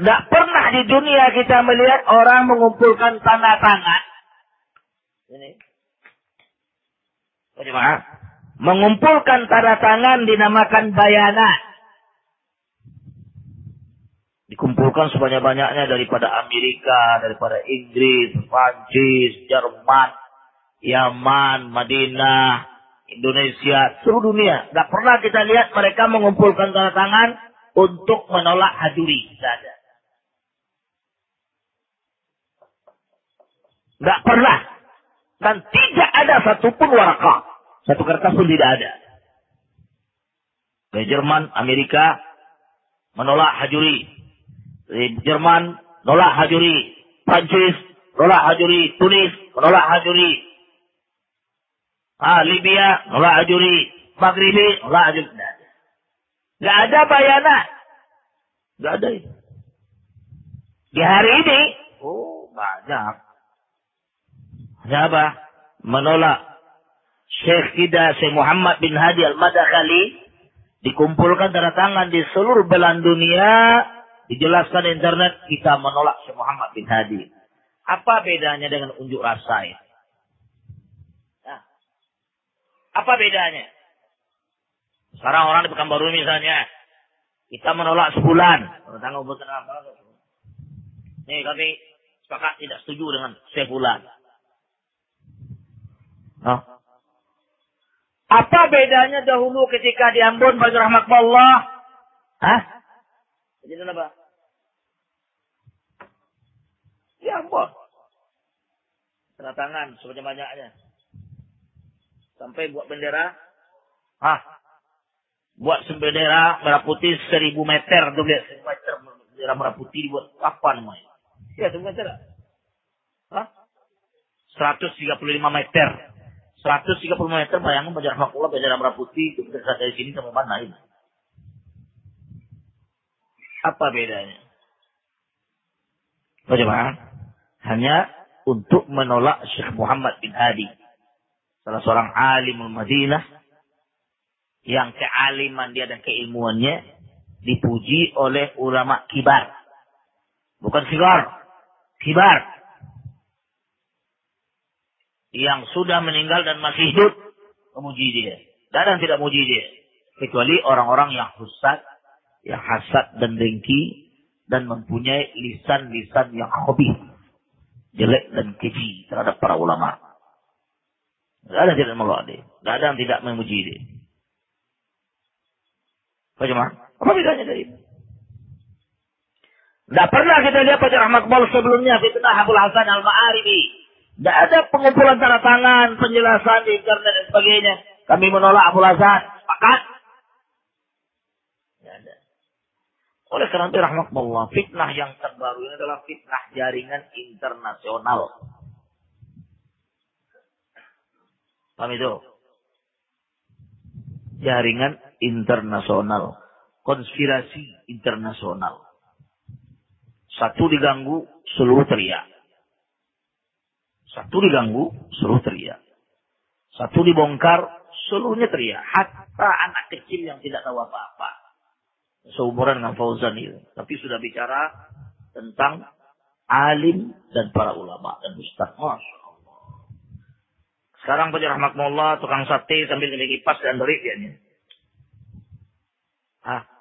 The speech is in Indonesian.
Tidak pernah di dunia kita melihat orang mengumpulkan tanda tangan. Ini. Bagaimana? Mengumpulkan tanda tangan dinamakan bayana. Dikumpulkan sebanyak-banyaknya daripada Amerika, daripada Inggris, Prancis, Jerman, Yaman, Madinah, Indonesia, seluruh dunia. Tidak pernah kita lihat mereka mengumpulkan tanda tangan untuk menolak hajuri. Tidak ada. Tidak pernah. Dan tidak ada satupun warakah. Satu kertas pun tidak ada. Dari Jerman, Amerika menolak hajuri. Dari Jerman menolak hajuri. Prancis menolak hajuri. Tunis menolak hajuri. Ah, Libya menolak hajuri. Maghribi menolak hajuri. Tidak ada. Bayana. Tidak ada. Di hari ini, oh banyak Siapa? Menolak Syekh kita Syekh Muhammad bin Hadi Al-Madakhali dikumpulkan tanda tangan di seluruh belahan dunia dijelaskan di internet kita menolak Syekh Muhammad bin Hadi. Apa bedanya dengan unjuk rasa ya? Nah, apa bedanya? Sekarang orang di Pekanbaru misalnya, kita menolak sebulan. Tanggal Nih kami sepakat tidak setuju dengan sebulan. Oh. Apa bedanya dahulu ketika di Ambon bagi rahmat Allah? Hah? Jadi apa? Di Ambon. Tanda tangan sebanyak-banyaknya. Sampai buat bendera. Hah? Buat bendera merah putih seribu meter. Tuh lihat, seribu meter bendera merah putih buat apa namanya? Ya, seribu meter. Hah? 135 meter. 130 meter bayangkan Bajar Makulah, Bajar Merah Putih, itu bisa dari sini sampai mana ini. Apa bedanya? Bagaimana? Hanya untuk menolak Syekh Muhammad bin Hadi. Salah seorang alim Madinah. Yang kealiman dia dan keilmuannya dipuji oleh ulama kibar. Bukan sigar. Kibar yang sudah meninggal dan masih hidup memuji dia. Dan yang tidak memuji dia. Kecuali orang-orang yang husad, yang hasad dan dengki, dan mempunyai lisan-lisan yang hobi. Jelek dan keji terhadap para ulama. Tidak ada yang tidak menolak dia. Tidak ada yang tidak memuji dia. Bagaimana? Apa bedanya dari? Tidak pernah kita lihat pada Rahmat sebelumnya fitnah Abdul Hasan Al-Ma'aribi tidak ada pengumpulan tanda tangan, penjelasan di internet dan sebagainya. Kami menolak Abu Hasan. Sepakat? Tidak ada. Oleh karena itu rahmatullah, fitnah yang terbaru ini adalah fitnah jaringan internasional. Paham itu? Jaringan internasional. Konspirasi internasional. Satu diganggu, seluruh teriak. Satu diganggu, seluruh teriak. Satu dibongkar, seluruhnya teriak. Hatta anak kecil yang tidak tahu apa-apa. Seumuran dengan Fauzan itu. Tapi sudah bicara tentang alim dan para ulama dan ustaz. Masya Allah. Sekarang Pak Rahmatullah, tukang sate sambil ngeligi kipas dan dia. Hah?